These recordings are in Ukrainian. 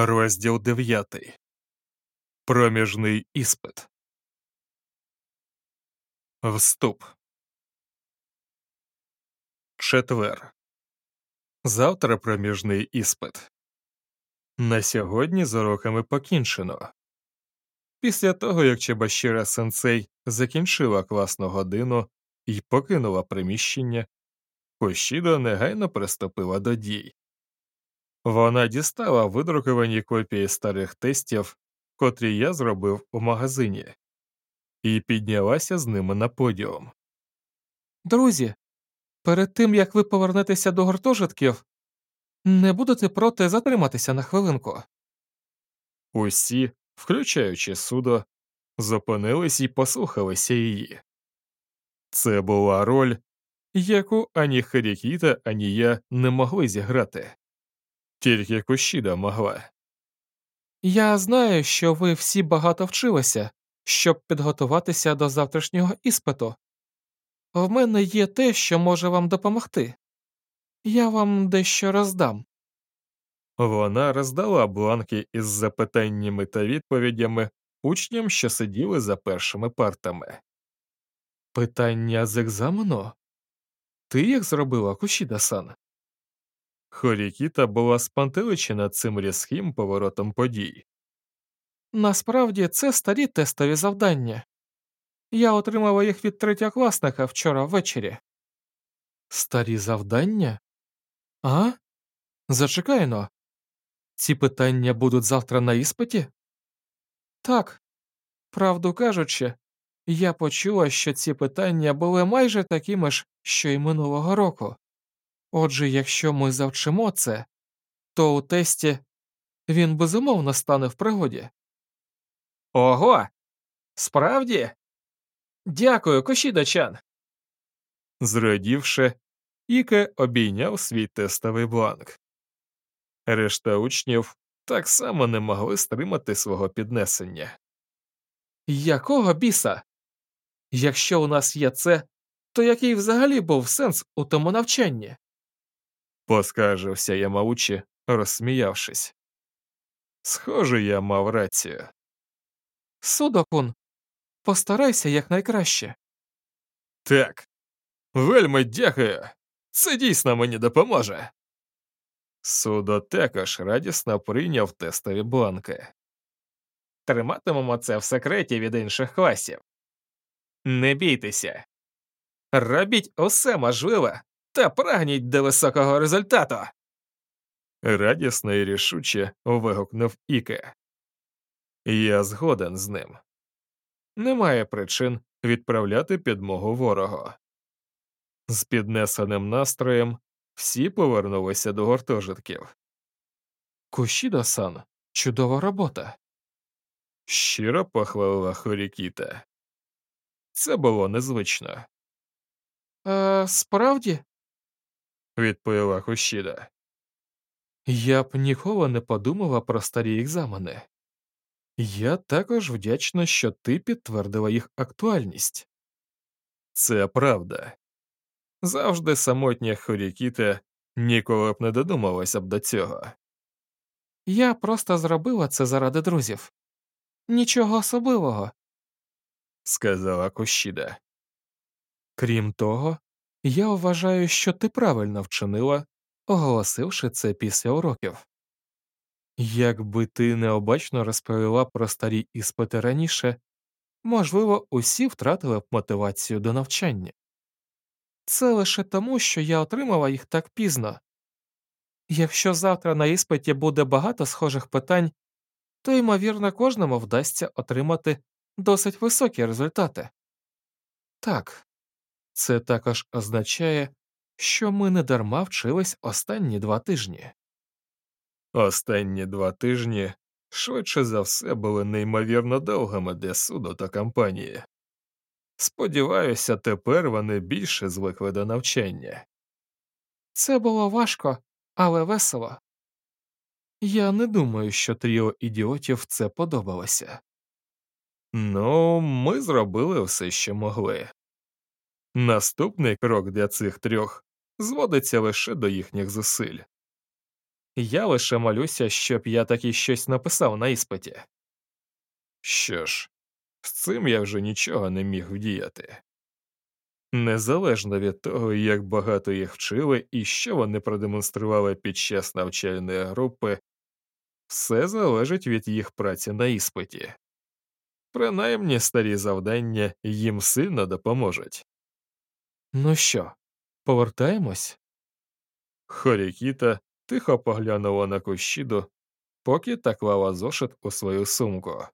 Розділ 9. Проміжний іспит. Вступ. Четвер. Завтра проміжний іспит. На сьогодні з уроками покінчено. Після того, як Чебашіра сенсей закінчила класну годину і покинула приміщення, Кошідо негайно приступила до дій. Вона дістала видруковані копії старих тестів, котрі я зробив у магазині, і піднялася з ними на подіум. Друзі, перед тим як ви повернетеся до гуртожитків, не будете проти затриматися на хвилинку. Усі, включаючи судо, зупинились і послухалися її. Це була роль, яку ані Харікіта, ані я не могли зіграти. Тільки Кощіда могла. Я знаю, що ви всі багато вчилися, щоб підготуватися до завтрашнього іспиту. В мене є те, що може вам допомогти. Я вам дещо роздам. Вона роздала бланки із запитаннями та відповідями учням, що сиділи за першими партами. Питання з екзамену? Ти як зробила Кушіда-сан? Хорікіта була спантеличена цим різким поворотом подій. Насправді це старі тестові завдання. Я отримала їх від третьокласника вчора ввечері. Старі завдання? А? Зачекайно. Ці питання будуть завтра на іспиті? Так. Правду кажучи, я почула, що ці питання були майже такими ж, що й минулого року. Отже, якщо ми завчимо це, то у тесті він безумовно стане в пригоді. Ого. Справді? Дякую, Кошідачан. Зрадівши, Іке обійняв свій тестовий бланк. Решта учнів так само не могли стримати свого піднесення. Якого біса? Якщо у нас є це, то який взагалі був сенс у тому навчанні? Поскаржився Ямаучі, розсміявшись. Схоже, я мав рацію. Судокун, постарайся якнайкраще. Так, вельми дякую. Це дійсно мені допоможе. Судо також радісно прийняв тестові бланки. Триматимемо це в секреті від інших класів. Не бійтеся. Робіть усе можливе та прагніть до високого результату. Радісно і рішуче вигукнув Іке. Я згоден з ним. Немає причин відправляти підмогу ворогу. З піднесеним настроєм всі повернулися до гуртожитків. Кушідо-сан, чудова робота. Щиро похвалила Хорікіта. Це було незвично, Е, справді, відповіла Хущіда. я б ніколи не подумала про старі екзамени. Я також вдячна, що ти підтвердила їх актуальність. Це правда. Завжди самотня Хорікіта ніколи б не додумалася б до цього. Я просто зробила це заради друзів. Нічого особливого. сказала Кощіда. Крім того, я вважаю, що ти правильно вчинила, оголосивши це після уроків. Якби ти необачно розповіла про старі іспити раніше, можливо, усі втратили б мотивацію до навчання. Це лише тому, що я отримала їх так пізно. Якщо завтра на іспиті буде багато схожих питань, то, ймовірно, кожному вдасться отримати досить високі результати. Так, це також означає, що ми недарма вчились останні два тижні. Останні два тижні швидше за все були неймовірно довгими для суду та кампанії. Сподіваюся, тепер вони більше звикли до навчання. Це було важко, але весело. Я не думаю, що тріо ідіотів це подобалося. Ну, ми зробили все, що могли. Наступний крок для цих трьох зводиться лише до їхніх зусиль. Я лише молюся, щоб я таки щось написав на іспиті. Що ж, з цим я вже нічого не міг вдіяти. Незалежно від того, як багато їх вчили і що вони продемонстрували під час навчальної групи, все залежить від їх праці на іспиті. Принаймні старі завдання їм сильно допоможуть. Ну що, повертаємось? Хорікіта тихо поглянула на Кущіду, поки та клала зошит у свою сумку.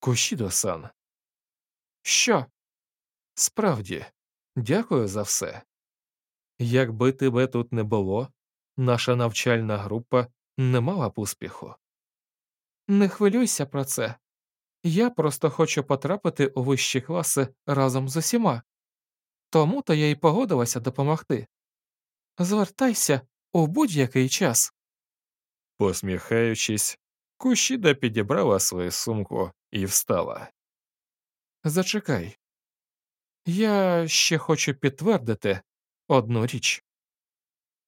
Кущідо-сан. Що? Справді, дякую за все. Якби тебе тут не було, наша навчальна група не мала б успіху. Не хвилюйся про це. Я просто хочу потрапити у вищі класи разом з усіма. Тому то я й погодилася допомогти. Звертайся у будь-який час. Посміхаючись, Кущіда підібрала свою сумку і встала. Зачекай. Я ще хочу підтвердити одну річ.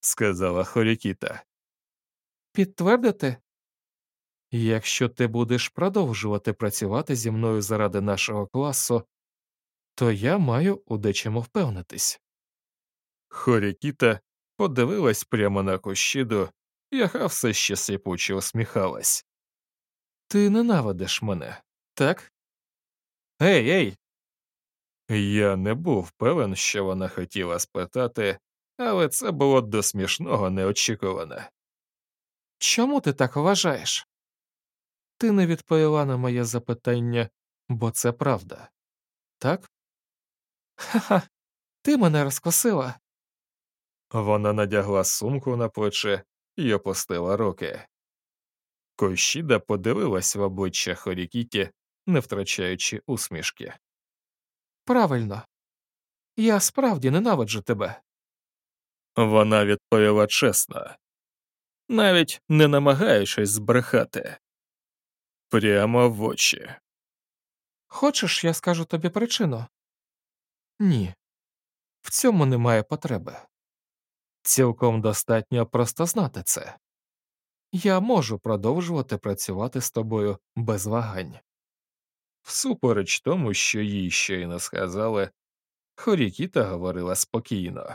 Сказала Хорікіта. Підтвердити? Якщо ти будеш продовжувати працювати зі мною заради нашого класу, то я маю у дечому впевнитись. Хорікіта подивилась прямо на Кущіду, яка все ще сліпуче усміхалась. Ти ненавидиш мене, так? Ей, ей. Я не був певен, що вона хотіла спитати, але це було до смішного неочікуване. Чому ти так вважаєш? Ти не відповіла на моє запитання, бо це правда. Так? Ха-ха, ти мене розкосила. Вона надягла сумку на плече і опустила руки. Кощіда подивилась в обличчя Хорікіті, не втрачаючи усмішки. Правильно. Я справді ненавиджу тебе. Вона відповіла чесно, навіть не намагаючись збрехати прямо в очі. Хочеш, я скажу тобі причину? Ні. В цьому немає потреби. Цілком достатньо просто знати це. Я можу продовжувати працювати з тобою без вагань. Всупереч тому, що їй ще й не сказали, Хорікіта говорила спокійно.